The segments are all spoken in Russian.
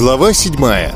Глава седьмая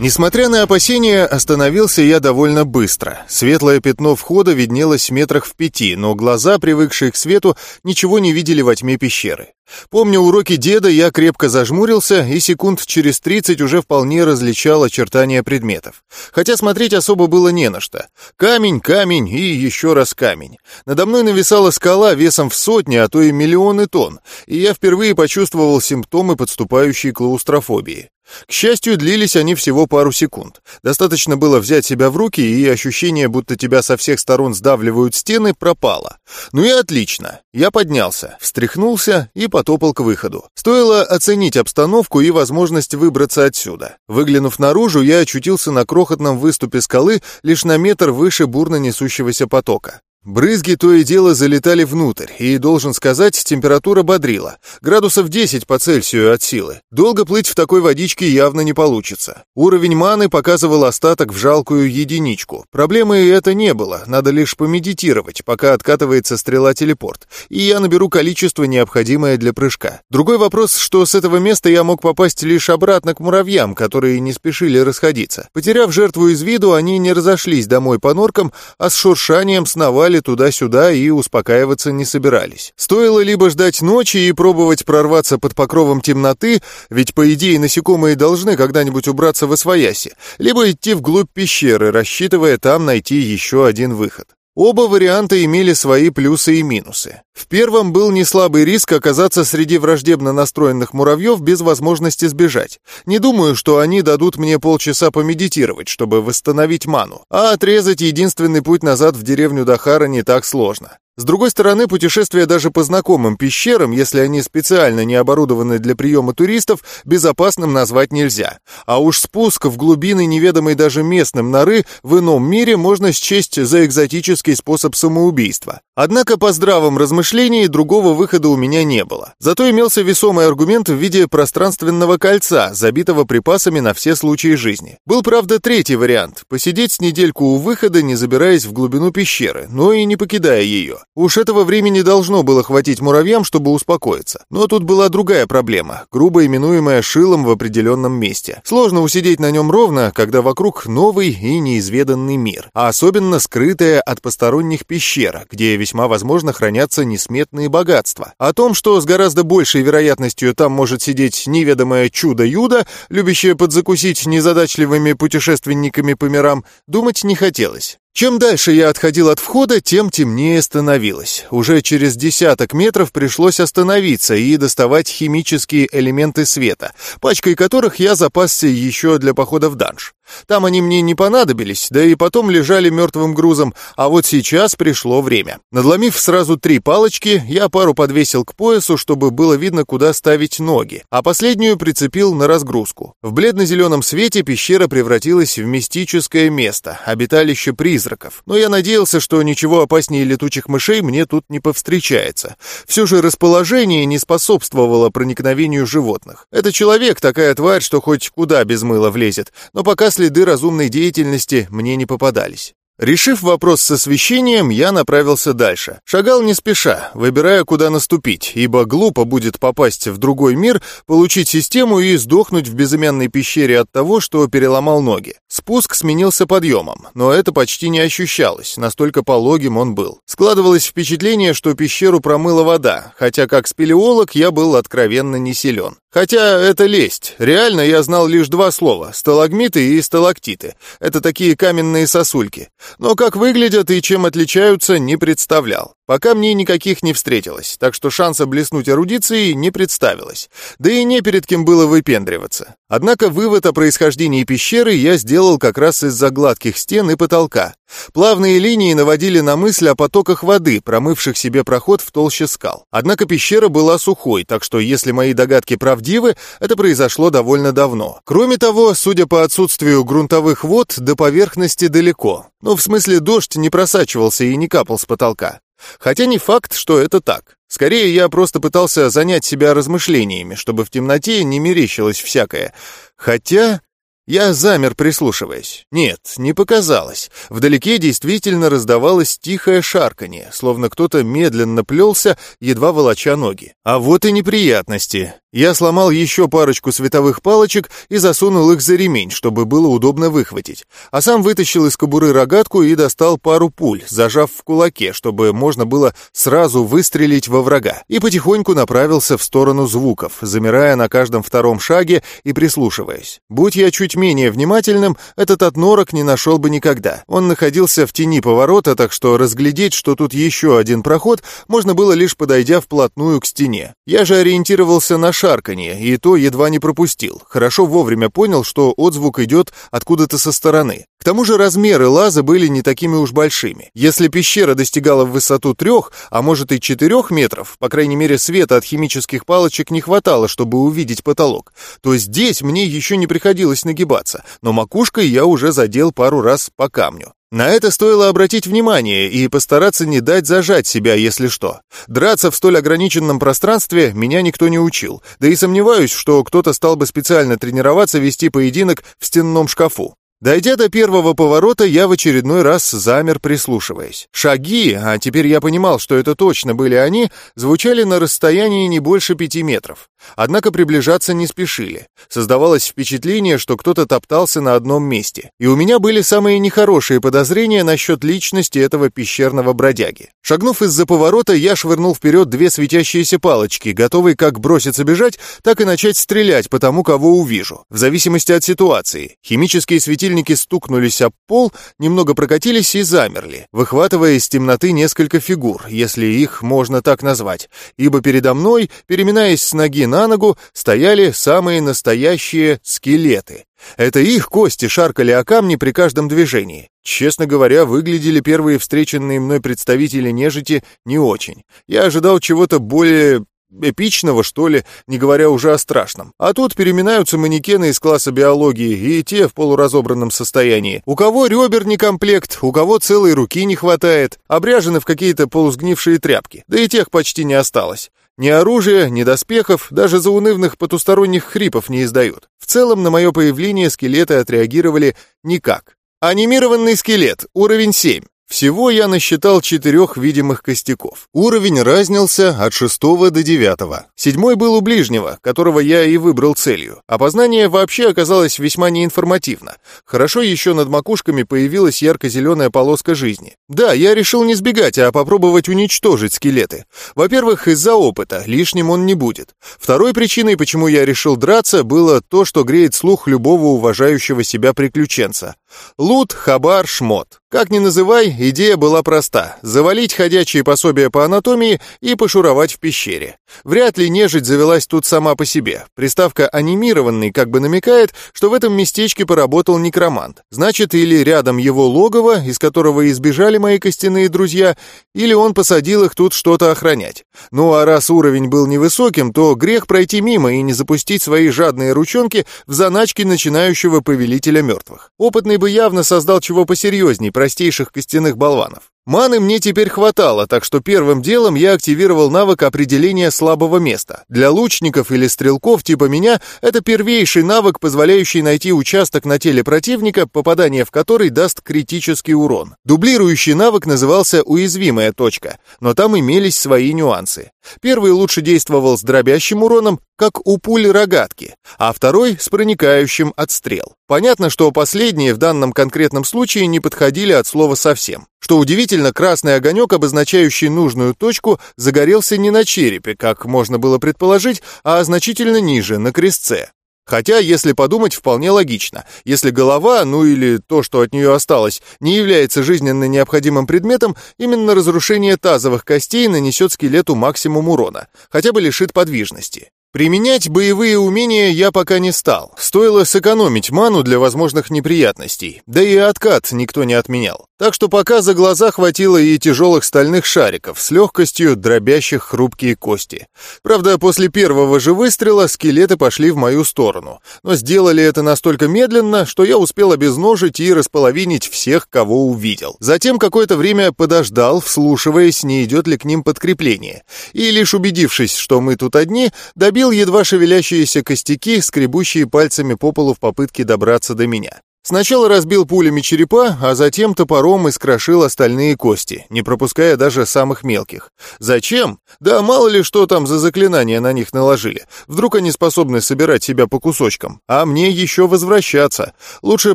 Несмотря на опасения, остановился я довольно быстро. Светлое пятно входа виднелось метрах в пяти, но глаза, привыкшие к свету, ничего не видели во тьме пещеры. Помня уроки деда, я крепко зажмурился и секунд через тридцать уже вполне различал очертания предметов. Хотя смотреть особо было не на что. Камень, камень и еще раз камень. Надо мной нависала скала весом в сотни, а то и миллионы тонн, и я впервые почувствовал симптомы подступающей клаустрофобии. К счастью, длились они всего пару секунд. Достаточно было взять себя в руки, и ощущение, будто тебя со всех сторон сдавливают стены, пропало. Ну и отлично. Я поднялся, встряхнулся и потопал к выходу. Стоило оценить обстановку и возможность выбраться отсюда. Выглянув наружу, я очутился на крохотном выступе скалы лишь на метр выше бурно несущегося потока. Брызги то и дело залетали внутрь, и, должен сказать, температура бодрила. Градусов 10 по Цельсию от силы. Долго плыть в такой водичке явно не получится. Уровень маны показывал остаток в жалкую единичку. Проблемы это не было, надо лишь помедитировать, пока откатывается стрела-телепорт, и я наберу количество, необходимое для прыжка. Другой вопрос, что с этого места я мог попасть лишь обратно к муравьям, которые не спешили расходиться. Потеряв жертву из виду, они не разошлись домой по норкам, а с шуршанием сновали сновали туда-сюда и успокаиваться не собирались. Стоило либо ждать ночи и пробовать прорваться под покровом темноты, ведь, по идее, насекомые должны когда-нибудь убраться во свояси, либо идти вглубь пещеры, рассчитывая там найти еще один выход. Оба варианта имели свои плюсы и минусы. В первом был неслабый риск оказаться среди враждебно настроенных муравьев без возможности сбежать. Не думаю, что они дадут мне полчаса помедитировать, чтобы восстановить ману, а отрезать единственный путь назад в деревню Дахара не так сложно. С другой стороны, путешествие даже по знакомым пещерам, если они специально не оборудованы для приема туристов, безопасным назвать нельзя. А уж спуск в глубины неведомой даже местным норы в ином мире можно счесть за экзотический способ самоубийства. Однако по здравом размышлении другого выхода у меня не было. Зато имелся весомый аргумент в виде пространственного кольца, забитого припасами на все случаи жизни. Был, правда, третий вариант – посидеть с недельку у выхода, не забираясь в глубину пещеры, но и не покидая ее. Уж этого времени должно было хватить муравьям, чтобы успокоиться. Но тут была другая проблема, грубо именуемая шилом в определенном месте. Сложно усидеть на нем ровно, когда вокруг новый и неизведанный мир, а особенно скрытая от посторонних пещера, где весьма возможно хранятся несметные богатства. О том, что с гораздо большей вероятностью там может сидеть неведомое чудо-юдо, любящее подзакусить незадачливыми путешественниками по мирам, думать не хотелось. Чем дальше я отходил от входа, тем темнее становилось. Уже через десяток метров пришлось остановиться и доставать химические элементы света, пачкой которых я запасся еще для похода в данж. Там они мне не понадобились, да и потом лежали мертвым грузом, а вот сейчас пришло время. Надломив сразу три палочки, я пару подвесил к поясу, чтобы было видно, куда ставить ноги, а последнюю прицепил на разгрузку. В бледно-зеленом свете пещера превратилась в мистическое место, обиталище призраков, но я надеялся, что ничего опаснее летучих мышей мне тут не повстречается. Все же расположение не способствовало проникновению животных. Это человек такая тварь, что хоть куда без мыла влезет, но пока следы разумной деятельности мне не попадались. Решив вопрос с освещением, я направился дальше. Шагал не спеша, выбирая, куда наступить, ибо глупо будет попасть в другой мир, получить систему и сдохнуть в безымянной пещере от того, что переломал ноги. Спуск сменился подъемом, но это почти не ощущалось, настолько пологим он был. Складывалось впечатление, что пещеру промыла вода, хотя как спелеолог я был откровенно не силен. Хотя это лесть. Реально я знал лишь два слова – сталагмиты и сталактиты. Это такие каменные сосульки. Но как выглядят и чем отличаются, не представлял. Пока мне никаких не встретилось, так что шанса блеснуть эрудицией не представилось. Да и не перед кем было выпендриваться. Однако вывод о происхождении пещеры я сделал как раз из-за гладких стен и потолка. Плавные линии наводили на мысль о потоках воды, промывших себе проход в толще скал. Однако пещера была сухой, так что если мои догадки правдивы, это произошло довольно давно. Кроме того, судя по отсутствию грунтовых вод, до поверхности далеко. Ну, в смысле, дождь не просачивался и не капал с потолка. Хотя не факт, что это так. Скорее, я просто пытался занять себя размышлениями, чтобы в темноте не мерещилось всякое. Хотя... Я замер, прислушиваясь. Нет, не показалось. Вдалеке действительно раздавалось тихое шарканье, словно кто-то медленно плелся, едва волоча ноги. А вот и неприятности. Я сломал еще парочку световых палочек и засунул их за ремень, чтобы было удобно выхватить. А сам вытащил из кобуры рогатку и достал пару пуль, зажав в кулаке, чтобы можно было сразу выстрелить во врага. И потихоньку направился в сторону звуков, замирая на каждом втором шаге и прислушиваясь. Будь я чуть менее внимательным, этот отнорок не нашел бы никогда. Он находился в тени поворота, так что разглядеть, что тут еще один проход, можно было лишь подойдя вплотную к стене. Я же ориентировался на шарканье, и то едва не пропустил. Хорошо вовремя понял, что отзвук идет откуда-то со стороны. К тому же размеры лаза были не такими уж большими. Если пещера достигала в высоту трех, а может и четырех метров, по крайней мере света от химических палочек не хватало, чтобы увидеть потолок, то здесь мне еще не приходилось нагибаться, но макушкой я уже задел пару раз по камню. На это стоило обратить внимание и постараться не дать зажать себя, если что. Драться в столь ограниченном пространстве меня никто не учил, да и сомневаюсь, что кто-то стал бы специально тренироваться вести поединок в стенном шкафу. Дойдя до первого поворота, я в очередной раз замер, прислушиваясь. Шаги, а теперь я понимал, что это точно были они, звучали на расстоянии не больше пяти метров. Однако приближаться не спешили. Создавалось впечатление, что кто-то топтался на одном месте. И у меня были самые нехорошие подозрения насчет личности этого пещерного бродяги. Шагнув из-за поворота, я швырнул вперед две светящиеся палочки, готовый как броситься бежать, так и начать стрелять по тому, кого увижу, в зависимости от ситуации. Химические светильники светильники стукнулись об пол, немного прокатились и замерли, выхватывая из темноты несколько фигур, если их можно так назвать, ибо передо мной, переминаясь с ноги на ногу, стояли самые настоящие скелеты. Это их кости шаркали о камни при каждом движении. Честно говоря, выглядели первые встреченные мной представители нежити не очень. Я ожидал чего-то более эпичного, что ли, не говоря уже о страшном. А тут переминаются манекены из класса биологии, и те в полуразобранном состоянии. У кого ребер не комплект, у кого целой руки не хватает, обряжены в какие-то полусгнившие тряпки, да и тех почти не осталось. Ни оружия, ни доспехов, даже заунывных потусторонних хрипов не издают. В целом на мое появление скелеты отреагировали никак. Анимированный скелет, уровень 7. Всего я насчитал четырех видимых костяков. Уровень разнился от шестого до девятого. Седьмой был у ближнего, которого я и выбрал целью. Опознание вообще оказалось весьма неинформативно. Хорошо еще над макушками появилась ярко-зеленая полоска жизни. Да, я решил не сбегать, а попробовать уничтожить скелеты. Во-первых, из-за опыта, лишним он не будет. Второй причиной, почему я решил драться, было то, что греет слух любого уважающего себя приключенца. Лут, хабар, шмот. Как ни называй, идея была проста — завалить ходячие пособия по анатомии и пошуровать в пещере. Вряд ли нежить завелась тут сама по себе. Приставка «анимированный» как бы намекает, что в этом местечке поработал некромант. Значит, или рядом его логово, из которого избежали мои костяные друзья, или он посадил их тут что-то охранять. Ну а раз уровень был невысоким, то грех пройти мимо и не запустить свои жадные ручонки в заначки начинающего повелителя мертвых. Опытный бы явно создал чего посерьезней простейших костяных болванов. Маны мне теперь хватало, так что первым делом я активировал навык определения слабого места. Для лучников или стрелков типа меня это первейший навык, позволяющий найти участок на теле противника, попадание в который даст критический урон. Дублирующий навык назывался «Уязвимая точка», но там имелись свои нюансы. Первый лучше действовал с дробящим уроном, как у пули рогатки, а второй — с проникающим от стрел. Понятно, что последние в данном конкретном случае не подходили от слова совсем. Что удивительно, красный огонек, обозначающий нужную точку, загорелся не на черепе, как можно было предположить, а значительно ниже, на крестце. Хотя, если подумать, вполне логично. Если голова, ну или то, что от нее осталось, не является жизненно необходимым предметом, именно разрушение тазовых костей нанесет скелету максимум урона, хотя бы лишит подвижности. Применять боевые умения я пока не стал. Стоило сэкономить ману для возможных неприятностей. Да и откат никто не отменял. Так что пока за глаза хватило и тяжелых стальных шариков, с легкостью дробящих хрупкие кости. Правда, после первого же выстрела скелеты пошли в мою сторону, но сделали это настолько медленно, что я успел обезножить и располовинить всех, кого увидел. Затем какое-то время подождал, вслушиваясь, не идет ли к ним подкрепление, и лишь убедившись, что мы тут одни, добил едва шевелящиеся костяки, скребущие пальцами по полу в попытке добраться до меня. Сначала разбил пулями черепа, а затем топором искрошил остальные кости, не пропуская даже самых мелких. Зачем? Да мало ли что там за заклинания на них наложили. Вдруг они способны собирать себя по кусочкам. А мне еще возвращаться. Лучше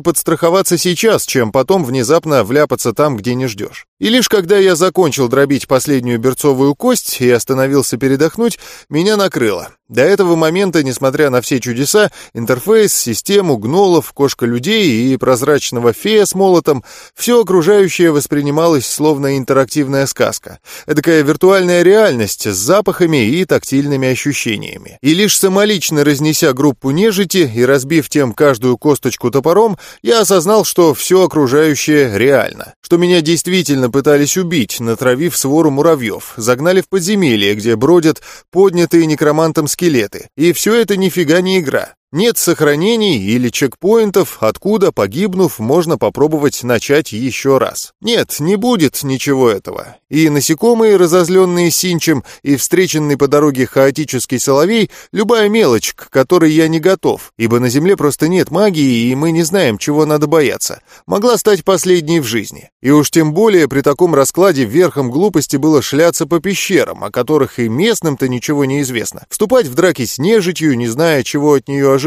подстраховаться сейчас, чем потом внезапно вляпаться там, где не ждешь. И лишь когда я закончил дробить последнюю берцовую кость и остановился передохнуть, меня накрыло. До этого момента, несмотря на все чудеса, интерфейс, систему, гнолов, кошка-людей и прозрачного фея с молотом, все окружающее воспринималось словно интерактивная сказка. Эдакая виртуальная реальность с запахами и тактильными ощущениями. И лишь самолично разнеся группу нежити и разбив тем каждую косточку топором, я осознал, что все окружающее реально. Что меня действительно пытались убить, натравив свору муравьев, загнали в подземелье, где бродят поднятые некромантом скелеты. И все это нифига не игра. Нет сохранений или чекпоинтов, откуда, погибнув, можно попробовать начать еще раз. Нет, не будет ничего этого. И насекомые, разозленные синчем, и встреченный по дороге хаотический соловей — любая мелочь, к которой я не готов, ибо на Земле просто нет магии, и мы не знаем, чего надо бояться. Могла стать последней в жизни. И уж тем более при таком раскладе верхом глупости было шляться по пещерам, о которых и местным-то ничего не известно. Вступать в драки с нежитью, не зная, чего от нее ожидать,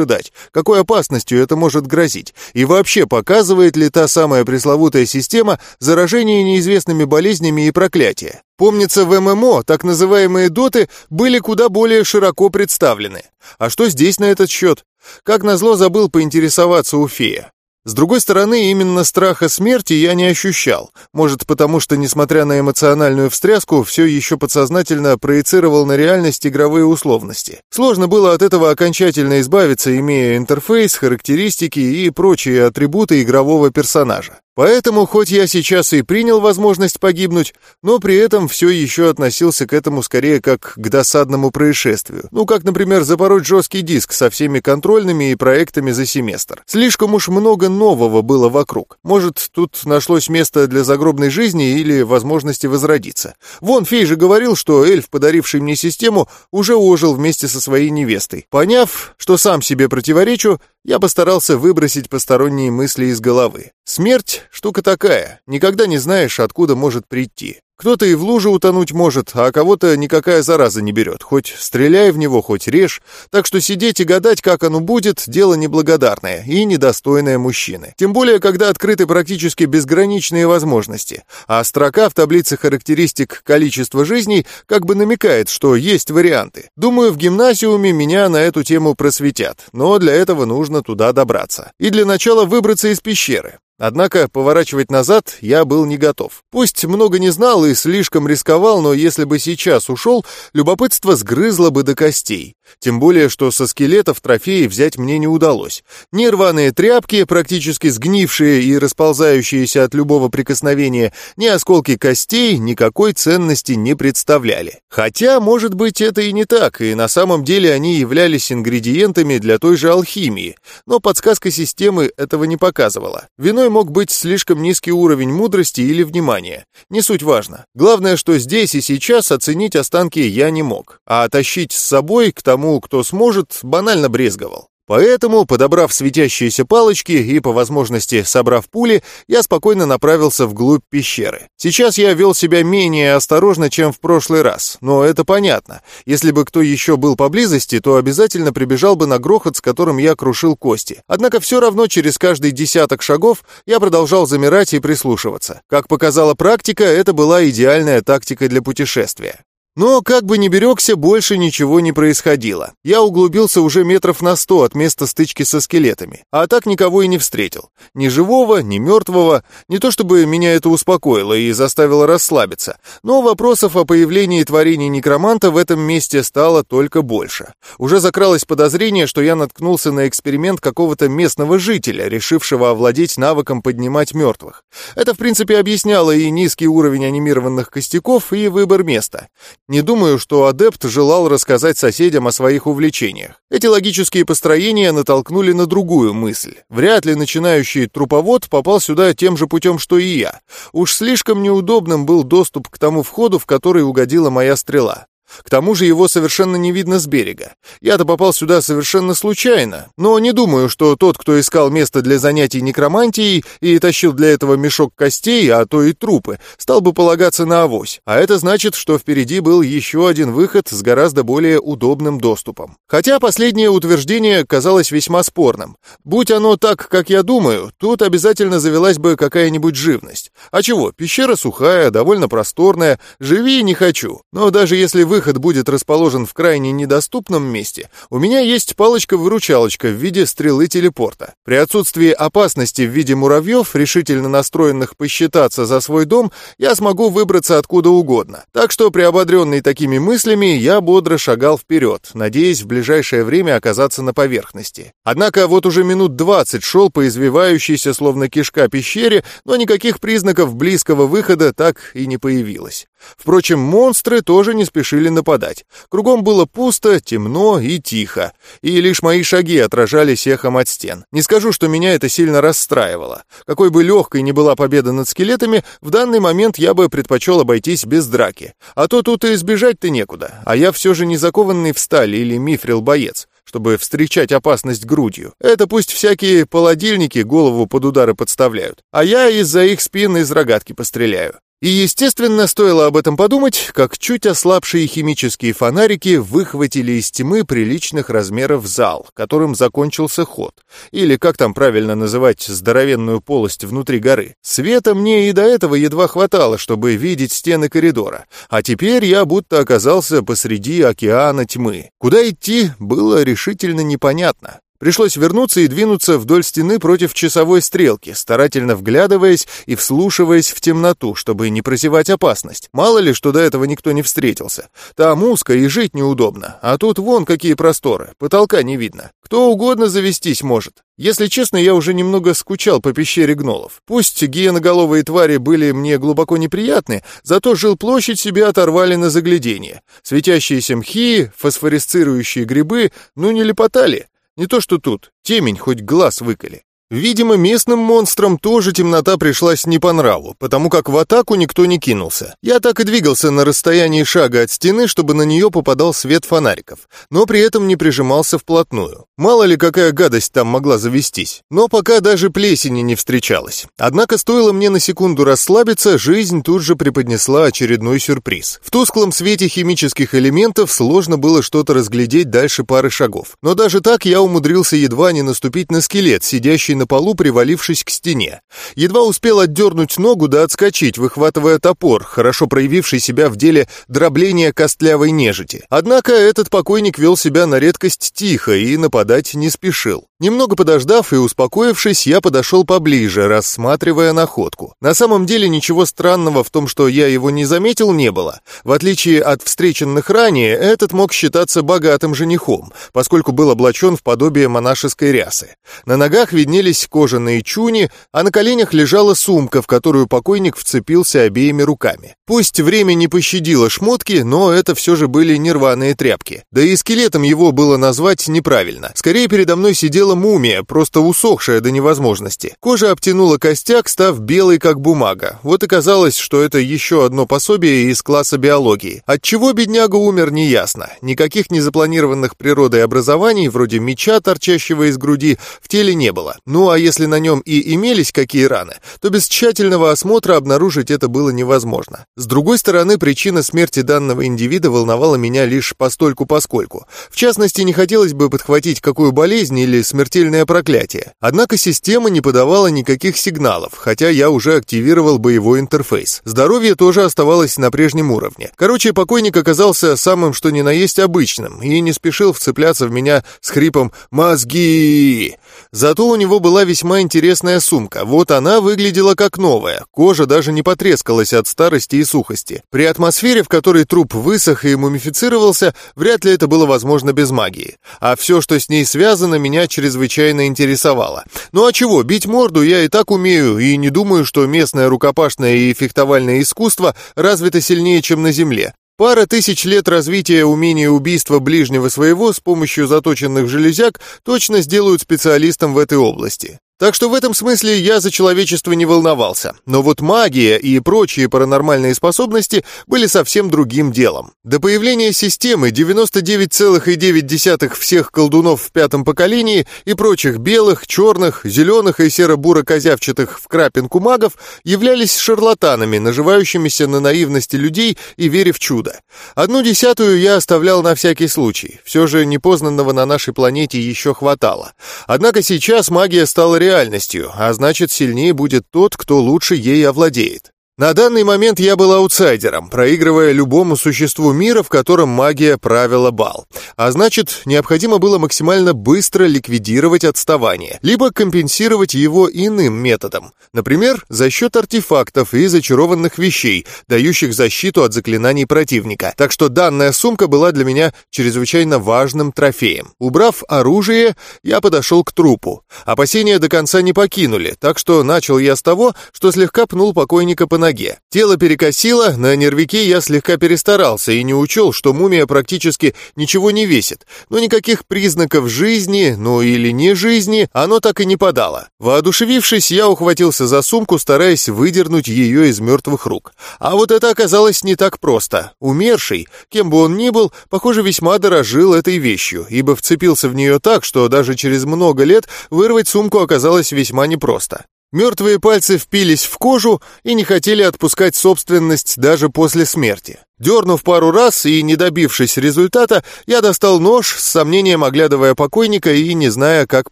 какой опасностью это может грозить, и вообще показывает ли та самая пресловутая система заражение неизвестными болезнями и проклятия. Помнится, в ММО так называемые доты были куда более широко представлены. А что здесь на этот счет? Как назло забыл поинтересоваться у фея. С другой стороны, именно страха смерти я не ощущал. Может, потому что, несмотря на эмоциональную встряску, все еще подсознательно проецировал на реальность игровые условности. Сложно было от этого окончательно избавиться, имея интерфейс, характеристики и прочие атрибуты игрового персонажа. Поэтому, хоть я сейчас и принял возможность погибнуть, но при этом все еще относился к этому скорее как к досадному происшествию. Ну, как, например, запороть жесткий диск со всеми контрольными и проектами за семестр. Слишком уж много нового было вокруг. Может, тут нашлось место для загробной жизни или возможности возродиться. Вон, Фей же говорил, что эльф, подаривший мне систему, уже ожил вместе со своей невестой. Поняв, что сам себе противоречу, я постарался выбросить посторонние мысли из головы. Смерть — штука такая, никогда не знаешь, откуда может прийти. Кто-то и в луже утонуть может, а кого-то никакая зараза не берет. Хоть стреляй в него, хоть режь. Так что сидеть и гадать, как оно будет, дело неблагодарное и недостойное мужчины. Тем более, когда открыты практически безграничные возможности. А строка в таблице характеристик количества жизней как бы намекает, что есть варианты. Думаю, в гимназиуме меня на эту тему просветят, но для этого нужно туда добраться. И для начала выбраться из пещеры. Однако поворачивать назад я был не готов. Пусть много не знал и слишком рисковал, но если бы сейчас ушел, любопытство сгрызло бы до костей. Тем более, что со скелетов трофеи взять мне не удалось. Ни рваные тряпки, практически сгнившие и расползающиеся от любого прикосновения, ни осколки костей никакой ценности не представляли. Хотя, может быть, это и не так, и на самом деле они являлись ингредиентами для той же алхимии, но подсказка системы этого не показывала. Виной мог быть слишком низкий уровень мудрости или внимания. Не суть важно. Главное, что здесь и сейчас оценить останки я не мог, а тащить с собой к тому, кто сможет, банально брезговал. Поэтому, подобрав светящиеся палочки и, по возможности, собрав пули, я спокойно направился вглубь пещеры. Сейчас я вел себя менее осторожно, чем в прошлый раз, но это понятно. Если бы кто еще был поблизости, то обязательно прибежал бы на грохот, с которым я крушил кости. Однако все равно через каждый десяток шагов я продолжал замирать и прислушиваться. Как показала практика, это была идеальная тактика для путешествия. Но, как бы ни берегся, больше ничего не происходило. Я углубился уже метров на сто от места стычки со скелетами, а так никого и не встретил. Ни живого, ни мертвого. Не то чтобы меня это успокоило и заставило расслабиться, но вопросов о появлении творений некроманта в этом месте стало только больше. Уже закралось подозрение, что я наткнулся на эксперимент какого-то местного жителя, решившего овладеть навыком поднимать мертвых. Это, в принципе, объясняло и низкий уровень анимированных костяков, и выбор места. Не думаю, что адепт желал рассказать соседям о своих увлечениях. Эти логические построения натолкнули на другую мысль. Вряд ли начинающий труповод попал сюда тем же путем, что и я. Уж слишком неудобным был доступ к тому входу, в который угодила моя стрела. К тому же его совершенно не видно с берега. Я-то попал сюда совершенно случайно, но не думаю, что тот, кто искал место для занятий некромантией и тащил для этого мешок костей, а то и трупы, стал бы полагаться на авось. А это значит, что впереди был еще один выход с гораздо более удобным доступом. Хотя последнее утверждение казалось весьма спорным. Будь оно так, как я думаю, тут обязательно завелась бы какая-нибудь живность. А чего, пещера сухая, довольно просторная, живи не хочу. Но даже если вы выход будет расположен в крайне недоступном месте, у меня есть палочка-выручалочка в виде стрелы телепорта. При отсутствии опасности в виде муравьев, решительно настроенных посчитаться за свой дом, я смогу выбраться откуда угодно. Так что, приободренный такими мыслями, я бодро шагал вперед, надеясь в ближайшее время оказаться на поверхности. Однако вот уже минут двадцать шел по извивающейся словно кишка пещере, но никаких признаков близкого выхода так и не появилось. Впрочем, монстры тоже не спешили нападать. Кругом было пусто, темно и тихо, и лишь мои шаги отражались эхом от стен. Не скажу, что меня это сильно расстраивало. Какой бы легкой ни была победа над скелетами, в данный момент я бы предпочел обойтись без драки. А то тут и избежать-то некуда, а я все же не закованный в сталь или мифрил-боец чтобы встречать опасность грудью. Это пусть всякие полодильники голову под удары подставляют, а я из-за их спин из рогатки постреляю. И, естественно, стоило об этом подумать, как чуть ослабшие химические фонарики выхватили из тьмы приличных размеров зал, которым закончился ход, или, как там правильно называть, здоровенную полость внутри горы. Света мне и до этого едва хватало, чтобы видеть стены коридора, а теперь я будто оказался посреди океана тьмы. Куда идти, было решительно непонятно. Пришлось вернуться и двинуться вдоль стены против часовой стрелки, старательно вглядываясь и вслушиваясь в темноту, чтобы не прозевать опасность. Мало ли, что до этого никто не встретился. Там узко и жить неудобно, а тут вон какие просторы, потолка не видно. Кто угодно завестись может. Если честно, я уже немного скучал по пещере гнолов. Пусть гиеноголовые твари были мне глубоко неприятны, зато жил площадь себе оторвали на заглядение. Светящиеся мхи, фосфоресцирующие грибы, ну не лепотали. Не то что тут, темень хоть глаз выколи. Видимо, местным монстрам тоже темнота пришлась не по нраву, потому как в атаку никто не кинулся. Я так и двигался на расстоянии шага от стены, чтобы на нее попадал свет фонариков, но при этом не прижимался вплотную. Мало ли какая гадость там могла завестись. Но пока даже плесени не встречалась. Однако стоило мне на секунду расслабиться, жизнь тут же преподнесла очередной сюрприз. В тусклом свете химических элементов сложно было что-то разглядеть дальше пары шагов. Но даже так я умудрился едва не наступить на скелет, сидящий на полу, привалившись к стене. Едва успел отдернуть ногу да отскочить, выхватывая топор, хорошо проявивший себя в деле дробления костлявой нежити. Однако этот покойник вел себя на редкость тихо и нападать не спешил. Немного подождав и успокоившись, я подошел поближе, рассматривая находку. На самом деле ничего странного в том, что я его не заметил, не было. В отличие от встреченных ранее, этот мог считаться богатым женихом, поскольку был облачен в подобие монашеской рясы. На ногах виднелись кожаные чуни, а на коленях лежала сумка, в которую покойник вцепился обеими руками. Пусть время не пощадило шмотки, но это все же были нерваные тряпки. Да и скелетом его было назвать неправильно. Скорее передо мной сидел сидела мумия, просто усохшая до невозможности. Кожа обтянула костяк, став белой как бумага. Вот и казалось, что это еще одно пособие из класса биологии. От чего бедняга умер, неясно. Никаких незапланированных природой образований, вроде меча, торчащего из груди, в теле не было. Ну а если на нем и имелись какие раны, то без тщательного осмотра обнаружить это было невозможно. С другой стороны, причина смерти данного индивида волновала меня лишь постольку-поскольку. В частности, не хотелось бы подхватить какую болезнь или смерть смертельное проклятие. Однако система не подавала никаких сигналов, хотя я уже активировал боевой интерфейс. Здоровье тоже оставалось на прежнем уровне. Короче, покойник оказался самым что ни на есть обычным и не спешил вцепляться в меня с хрипом «Мозги!». Зато у него была весьма интересная сумка. Вот она выглядела как новая. Кожа даже не потрескалась от старости и сухости. При атмосфере, в которой труп высох и мумифицировался, вряд ли это было возможно без магии. А все, что с ней связано, меня чрезвычайно интересовало. Ну а чего, бить морду я и так умею, и не думаю, что местное рукопашное и фехтовальное искусство развито сильнее, чем на Земле. Пара тысяч лет развития умения убийства ближнего своего с помощью заточенных железяк точно сделают специалистом в этой области. Так что в этом смысле я за человечество не волновался. Но вот магия и прочие паранормальные способности были совсем другим делом. До появления системы 99,9 всех колдунов в пятом поколении и прочих белых, черных, зеленых и серо-буро-козявчатых в крапинку магов являлись шарлатанами, наживающимися на наивности людей и вере в чудо. Одну десятую я оставлял на всякий случай. Все же непознанного на нашей планете еще хватало. Однако сейчас магия стала реальной реальностью, а значит, сильнее будет тот, кто лучше ей овладеет. На данный момент я был аутсайдером, проигрывая любому существу мира, в котором магия правила бал. А значит, необходимо было максимально быстро ликвидировать отставание, либо компенсировать его иным методом. Например, за счет артефактов и зачарованных вещей, дающих защиту от заклинаний противника. Так что данная сумка была для меня чрезвычайно важным трофеем. Убрав оружие, я подошел к трупу. Опасения до конца не покинули, так что начал я с того, что слегка пнул покойника по ноге ноге. Тело перекосило, на нервике я слегка перестарался и не учел, что мумия практически ничего не весит, но никаких признаков жизни, ну или не жизни, оно так и не подало. Воодушевившись, я ухватился за сумку, стараясь выдернуть ее из мертвых рук. А вот это оказалось не так просто. Умерший, кем бы он ни был, похоже, весьма дорожил этой вещью, ибо вцепился в нее так, что даже через много лет вырвать сумку оказалось весьма непросто. Мертвые пальцы впились в кожу и не хотели отпускать собственность даже после смерти. Дернув пару раз и не добившись результата, я достал нож, с сомнением оглядывая покойника и не зная, как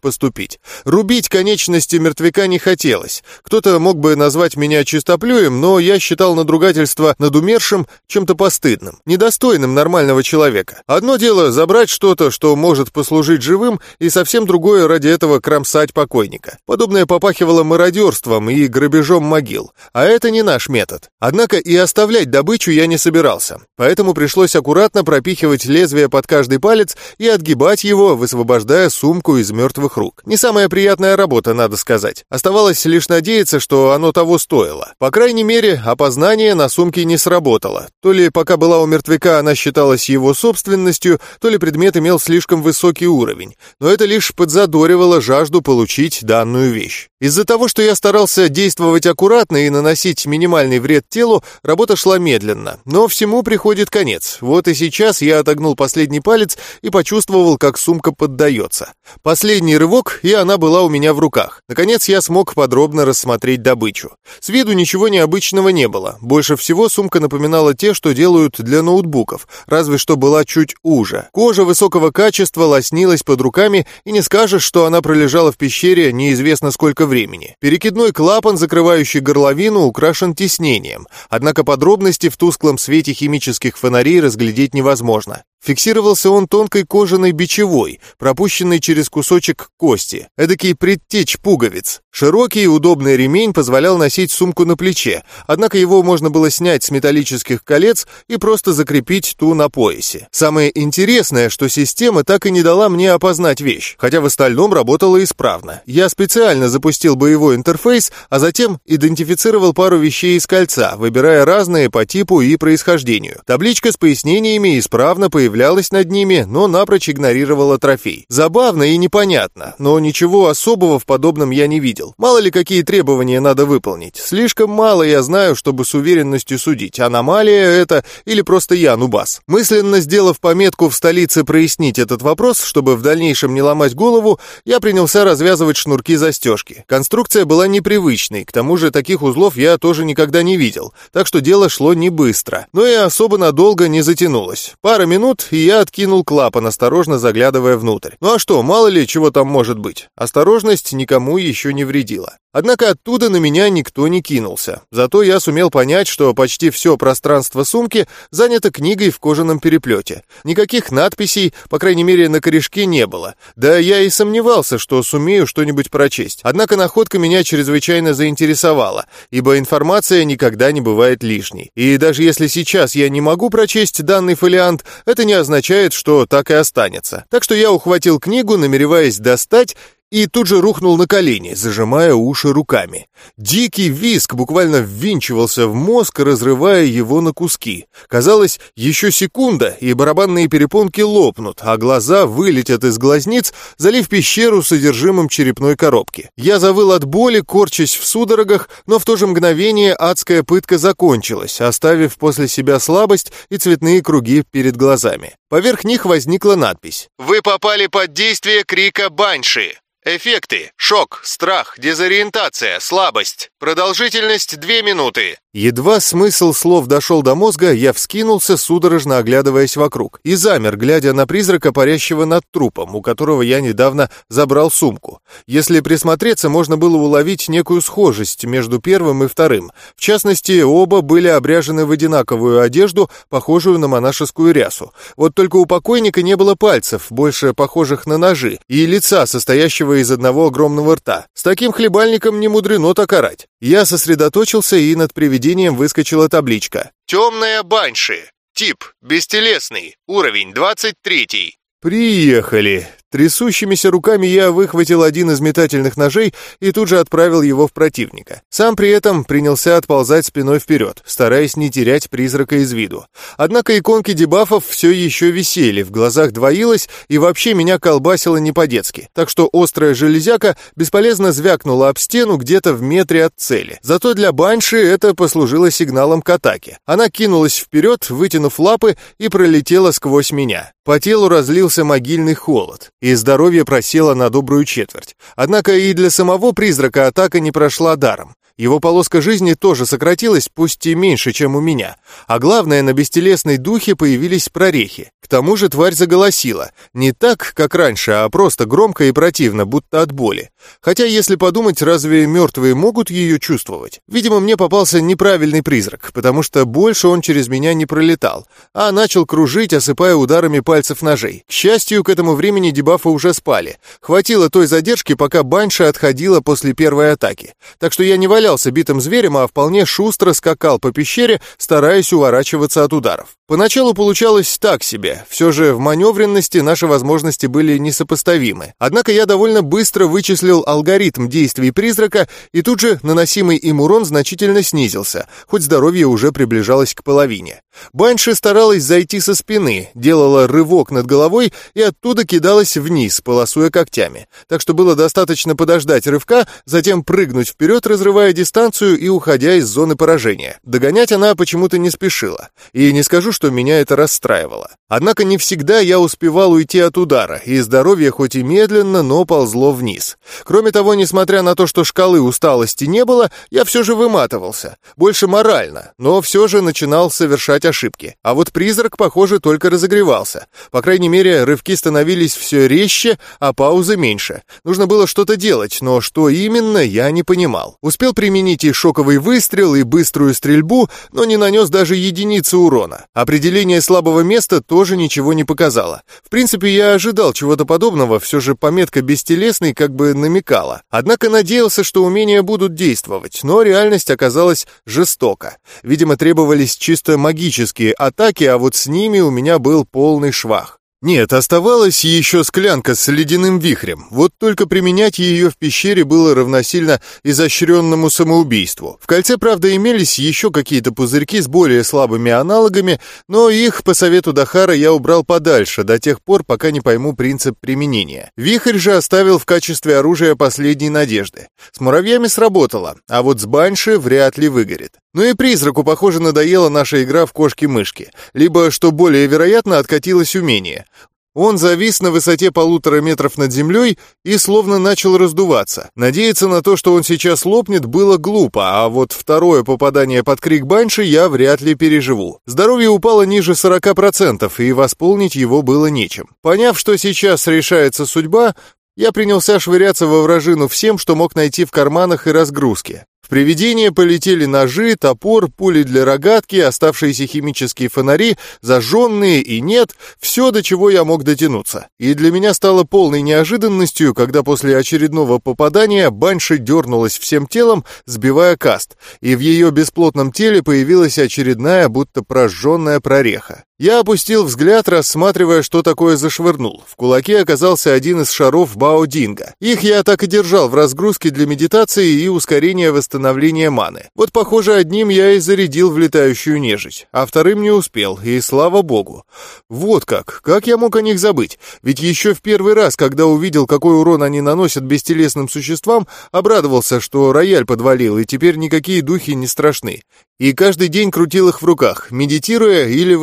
поступить. Рубить конечности мертвяка не хотелось. Кто-то мог бы назвать меня чистоплюем, но я считал надругательство над умершим чем-то постыдным, недостойным нормального человека. Одно дело забрать что-то, что может послужить живым, и совсем другое ради этого кромсать покойника. Подобное попахивало мародерством и грабежом могил, а это не наш метод. Однако и оставлять добычу я не собирался собирался, поэтому пришлось аккуратно пропихивать лезвие под каждый палец и отгибать его, высвобождая сумку из мертвых рук. Не самая приятная работа, надо сказать. Оставалось лишь надеяться, что оно того стоило. По крайней мере, опознание на сумке не сработало. То ли пока была у мертвяка она считалась его собственностью, то ли предмет имел слишком высокий уровень. Но это лишь подзадоривало жажду получить данную вещь. Из-за того, что я старался действовать аккуратно и наносить минимальный вред телу, работа шла медленно. Но всему приходит конец. Вот и сейчас я отогнул последний палец и почувствовал, как сумка поддается. Последний рывок, и она была у меня в руках. Наконец я смог подробно рассмотреть добычу. С виду ничего необычного не было. Больше всего сумка напоминала те, что делают для ноутбуков, разве что была чуть уже. Кожа высокого качества лоснилась под руками, и не скажешь, что она пролежала в пещере неизвестно сколько времени. Перекидной клапан, закрывающий горловину, украшен тиснением, однако подробности в тусклом свете химических фонарей разглядеть невозможно. Фиксировался он тонкой кожаной бичевой, пропущенной через кусочек кости, эдакий предтечь пуговиц. Широкий и удобный ремень позволял носить сумку на плече, однако его можно было снять с металлических колец и просто закрепить ту на поясе. Самое интересное, что система так и не дала мне опознать вещь, хотя в остальном работала исправно. Я специально запустил боевой интерфейс, а затем идентифицировал пару вещей из кольца, выбирая разные по типу и происхождению. Табличка с пояснениями исправно появилась появлялась над ними, но напрочь игнорировала трофей. Забавно и непонятно, но ничего особого в подобном я не видел. Мало ли какие требования надо выполнить. Слишком мало я знаю, чтобы с уверенностью судить, аномалия это или просто я нубас. Мысленно сделав пометку в столице прояснить этот вопрос, чтобы в дальнейшем не ломать голову, я принялся развязывать шнурки застежки. Конструкция была непривычной, к тому же таких узлов я тоже никогда не видел, так что дело шло не быстро. Но и особо надолго не затянулось. Пара минут, вперед, и я откинул клапан, осторожно заглядывая внутрь. Ну а что, мало ли чего там может быть. Осторожность никому еще не вредила. Однако оттуда на меня никто не кинулся. Зато я сумел понять, что почти все пространство сумки занято книгой в кожаном переплете. Никаких надписей, по крайней мере, на корешке не было. Да я и сомневался, что сумею что-нибудь прочесть. Однако находка меня чрезвычайно заинтересовала, ибо информация никогда не бывает лишней. И даже если сейчас я не могу прочесть данный фолиант, это не означает, что так и останется. Так что я ухватил книгу, намереваясь достать, и тут же рухнул на колени, зажимая уши руками. Дикий виск буквально ввинчивался в мозг, разрывая его на куски. Казалось, еще секунда, и барабанные перепонки лопнут, а глаза вылетят из глазниц, залив пещеру содержимым черепной коробки. Я завыл от боли, корчась в судорогах, но в то же мгновение адская пытка закончилась, оставив после себя слабость и цветные круги перед глазами. Поверх них возникла надпись «Вы попали под действие крика Банши». Эффекты. Шок, страх, дезориентация, слабость. Продолжительность 2 минуты. Едва смысл слов дошел до мозга, я вскинулся, судорожно оглядываясь вокруг, и замер, глядя на призрака, парящего над трупом, у которого я недавно забрал сумку. Если присмотреться, можно было уловить некую схожесть между первым и вторым. В частности, оба были обряжены в одинаковую одежду, похожую на монашескую рясу. Вот только у покойника не было пальцев, больше похожих на ножи, и лица, состоящего из одного огромного рта. С таким хлебальником не мудрено так орать. Я сосредоточился, и над привидением выскочила табличка. «Темная банши. Тип – бестелесный. Уровень 23». «Приехали!» Трясущимися руками я выхватил один из метательных ножей и тут же отправил его в противника. Сам при этом принялся отползать спиной вперед, стараясь не терять призрака из виду. Однако иконки дебафов все еще висели, в глазах двоилось и вообще меня колбасило не по-детски. Так что острая железяка бесполезно звякнула об стену где-то в метре от цели. Зато для Банши это послужило сигналом к атаке. Она кинулась вперед, вытянув лапы и пролетела сквозь меня. По телу разлился могильный холод и здоровье просело на добрую четверть. Однако и для самого призрака атака не прошла даром. Его полоска жизни тоже сократилась, пусть и меньше, чем у меня. А главное, на бестелесной духе появились прорехи. К тому же тварь заголосила. Не так, как раньше, а просто громко и противно, будто от боли. Хотя, если подумать, разве мертвые могут ее чувствовать? Видимо, мне попался неправильный призрак, потому что больше он через меня не пролетал, а начал кружить, осыпая ударами пальцев ножей. К счастью, к этому времени дебафы уже спали. Хватило той задержки, пока Банша отходила после первой атаки. Так что я не валял являлся битым зверем, а вполне шустро скакал по пещере, стараясь уворачиваться от ударов. Поначалу получалось так себе, все же в маневренности наши возможности были несопоставимы. Однако я довольно быстро вычислил алгоритм действий призрака, и тут же наносимый им урон значительно снизился, хоть здоровье уже приближалось к половине. Банши старалась зайти со спины, делала рывок над головой и оттуда кидалась вниз, полосуя когтями. Так что было достаточно подождать рывка, затем прыгнуть вперед, разрывая дистанцию и уходя из зоны поражения. Догонять она почему-то не спешила. И не скажу, что меня это расстраивало. Однако не всегда я успевал уйти от удара, и здоровье хоть и медленно, но ползло вниз. Кроме того, несмотря на то, что шкалы усталости не было, я все же выматывался. Больше морально, но все же начинал совершать ошибки. А вот призрак, похоже, только разогревался. По крайней мере, рывки становились все резче, а паузы меньше. Нужно было что-то делать, но что именно, я не понимал. Успел применить и шоковый выстрел, и быструю стрельбу, но не нанес даже единицы урона. Определение слабого места тоже ничего не показало. В принципе, я ожидал чего-то подобного, все же пометка «бестелесный» как бы намекала. Однако надеялся, что умения будут действовать, но реальность оказалась жестока. Видимо, требовались чисто магические атаки, а вот с ними у меня был полный швах. Нет, оставалась еще склянка с ледяным вихрем, вот только применять ее в пещере было равносильно изощренному самоубийству. В кольце, правда, имелись еще какие-то пузырьки с более слабыми аналогами, но их, по совету Дахара, я убрал подальше, до тех пор, пока не пойму принцип применения. Вихрь же оставил в качестве оружия последней надежды. С муравьями сработало, а вот с банши вряд ли выгорит. Ну и призраку, похоже, надоела наша игра в кошки-мышки. Либо, что более вероятно, откатилось умение. Он завис на высоте полутора метров над землей и словно начал раздуваться. Надеяться на то, что он сейчас лопнет, было глупо, а вот второе попадание под крик Банши я вряд ли переживу. Здоровье упало ниже 40%, и восполнить его было нечем. Поняв, что сейчас решается судьба, я принялся швыряться во вражину всем, что мог найти в карманах и разгрузке. В привидение полетели ножи, топор, пули для рогатки, оставшиеся химические фонари, зажженные и нет, все, до чего я мог дотянуться. И для меня стало полной неожиданностью, когда после очередного попадания Банши дернулась всем телом, сбивая каст, и в ее бесплотном теле появилась очередная, будто прожженная прореха. Я опустил взгляд, рассматривая, что такое зашвырнул. В кулаке оказался один из шаров Баодинга. Их я так и держал в разгрузке для медитации и ускорения восстановления маны. Вот, похоже, одним я и зарядил в летающую нежить, а вторым не успел, и слава богу. Вот как, как я мог о них забыть? Ведь еще в первый раз, когда увидел, какой урон они наносят бестелесным существам, обрадовался, что рояль подвалил, и теперь никакие духи не страшны и каждый день крутил их в руках, медитируя или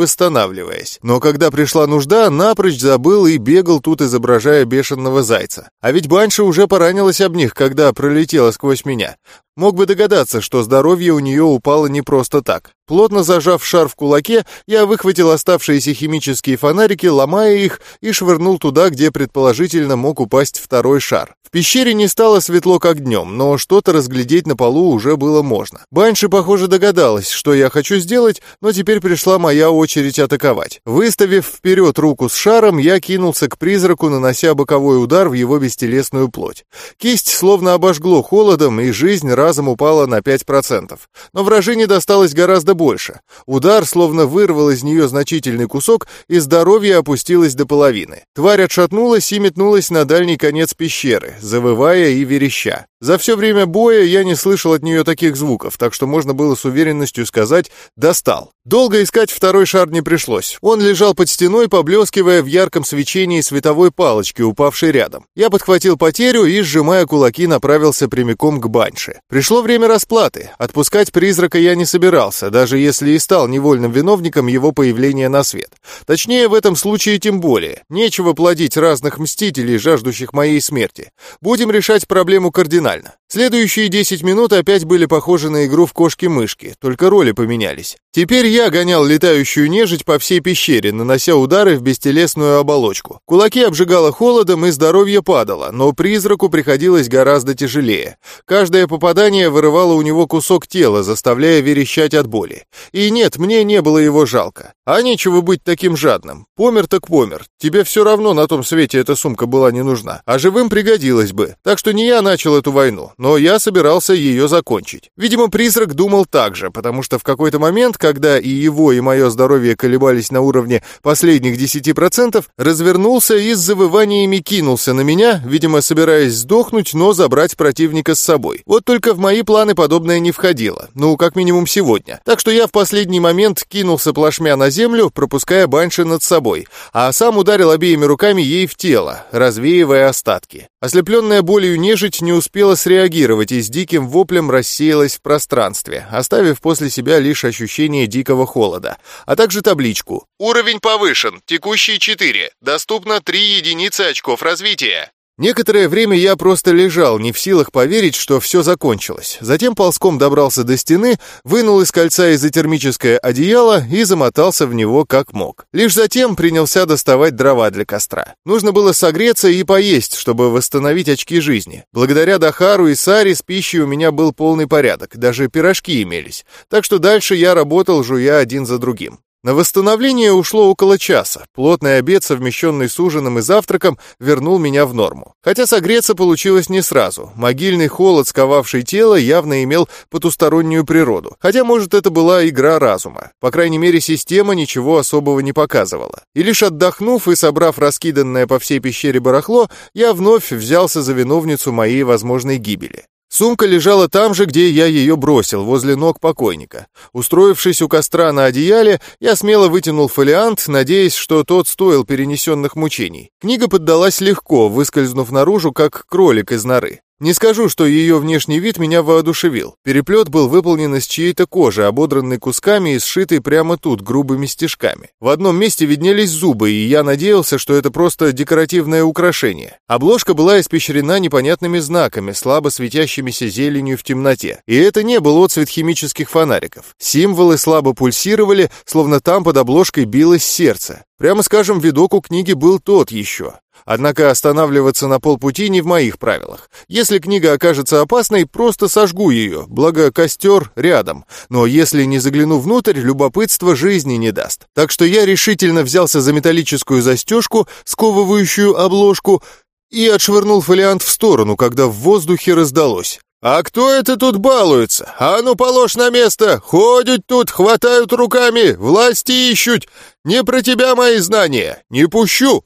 восстанавливаясь. Но когда пришла нужда, напрочь забыл и бегал тут, изображая бешеного зайца. А ведь Банша уже поранилась об них, когда пролетела сквозь меня. Мог бы догадаться, что здоровье у нее упало не просто так. Плотно зажав шар в кулаке, я выхватил оставшиеся химические фонарики, ломая их, и швырнул туда, где предположительно мог упасть второй шар. В пещере не стало светло, как днем, но что-то разглядеть на полу уже было можно. Банши, похоже, догадалась, что я хочу сделать, но теперь пришла моя очередь атаковать. Выставив вперед руку с шаром, я кинулся к призраку, нанося боковой удар в его бестелесную плоть. Кисть словно обожгло холодом, и жизнь разом упала на 5%. Но вражине досталось гораздо больше. Удар словно вырвал из нее значительный кусок, и здоровье опустилось до половины. Тварь отшатнулась и метнулась на дальний конец пещеры, завывая и вереща. За все время боя я не слышал от нее таких звуков, так что можно было с уверенностью сказать «достал». Долго искать второй шар не пришлось. Он лежал под стеной, поблескивая в ярком свечении световой палочки, упавшей рядом. Я подхватил потерю и, сжимая кулаки, направился прямиком к баньше. Пришло время расплаты. Отпускать призрака я не собирался, даже если и стал невольным виновником его появления на свет. Точнее, в этом случае тем более. Нечего плодить разных мстителей, жаждущих моей смерти. Будем решать проблему кардинально. Следующие 10 минут опять были похожи на игру в кошки-мышки, только роли поменялись. Теперь я гонял летающую нежить по всей пещере, нанося удары в бестелесную оболочку. Кулаки обжигало холодом и здоровье падало, но призраку приходилось гораздо тяжелее. Каждое попадание вырывало у него кусок тела, заставляя верещать от боли. И нет, мне не было его жалко. А нечего быть таким жадным. Помер так помер. Тебе все равно на том свете эта сумка была не нужна. А живым пригодилась бы. Так что не я начал эту войну, но я собирался ее закончить. Видимо, призрак думал так же, потому что в какой-то момент, когда и его, и мое здоровье колебались на уровне последних 10%, развернулся и с завываниями кинулся на меня, видимо, собираясь сдохнуть, но забрать противника с собой. Вот только в мои планы подобное не входило, ну, как минимум сегодня. Так что я в последний момент кинулся плашмя на землю, пропуская Банши над собой, а сам ударил обеими руками ей в тело, развеивая остатки. Ослепленная болью нежить не успела среагировать и с диким воплем рассеялась в пространстве, оставив после себя лишь ощущение дикого холода, а также табличку. «Уровень повышен, текущий 4, доступно 3 единицы очков развития». Некоторое время я просто лежал, не в силах поверить, что все закончилось. Затем ползком добрался до стены, вынул из кольца изотермическое одеяло и замотался в него как мог. Лишь затем принялся доставать дрова для костра. Нужно было согреться и поесть, чтобы восстановить очки жизни. Благодаря Дахару и Саре с пищей у меня был полный порядок, даже пирожки имелись. Так что дальше я работал, жуя один за другим. На восстановление ушло около часа. Плотный обед, совмещенный с ужином и завтраком, вернул меня в норму. Хотя согреться получилось не сразу. Могильный холод, сковавший тело, явно имел потустороннюю природу. Хотя, может, это была игра разума. По крайней мере, система ничего особого не показывала. И лишь отдохнув и собрав раскиданное по всей пещере барахло, я вновь взялся за виновницу моей возможной гибели. Сумка лежала там же, где я ее бросил, возле ног покойника. Устроившись у костра на одеяле, я смело вытянул фолиант, надеясь, что тот стоил перенесенных мучений. Книга поддалась легко, выскользнув наружу, как кролик из норы. Не скажу, что ее внешний вид меня воодушевил. Переплет был выполнен из чьей-то кожи, ободранной кусками и сшитый прямо тут грубыми стежками. В одном месте виднелись зубы, и я надеялся, что это просто декоративное украшение. Обложка была испещрена непонятными знаками, слабо светящимися зеленью в темноте. И это не был отцвет химических фонариков. Символы слабо пульсировали, словно там под обложкой билось сердце. Прямо скажем, видок у книги был тот еще. Однако останавливаться на полпути не в моих правилах. Если книга окажется опасной, просто сожгу ее, благо костер рядом. Но если не загляну внутрь, любопытство жизни не даст. Так что я решительно взялся за металлическую застежку, сковывающую обложку, и отшвырнул фолиант в сторону, когда в воздухе раздалось. «А кто это тут балуется? А ну, положь на место! Ходят тут, хватают руками, власти ищут! Не про тебя мои знания! Не пущу!»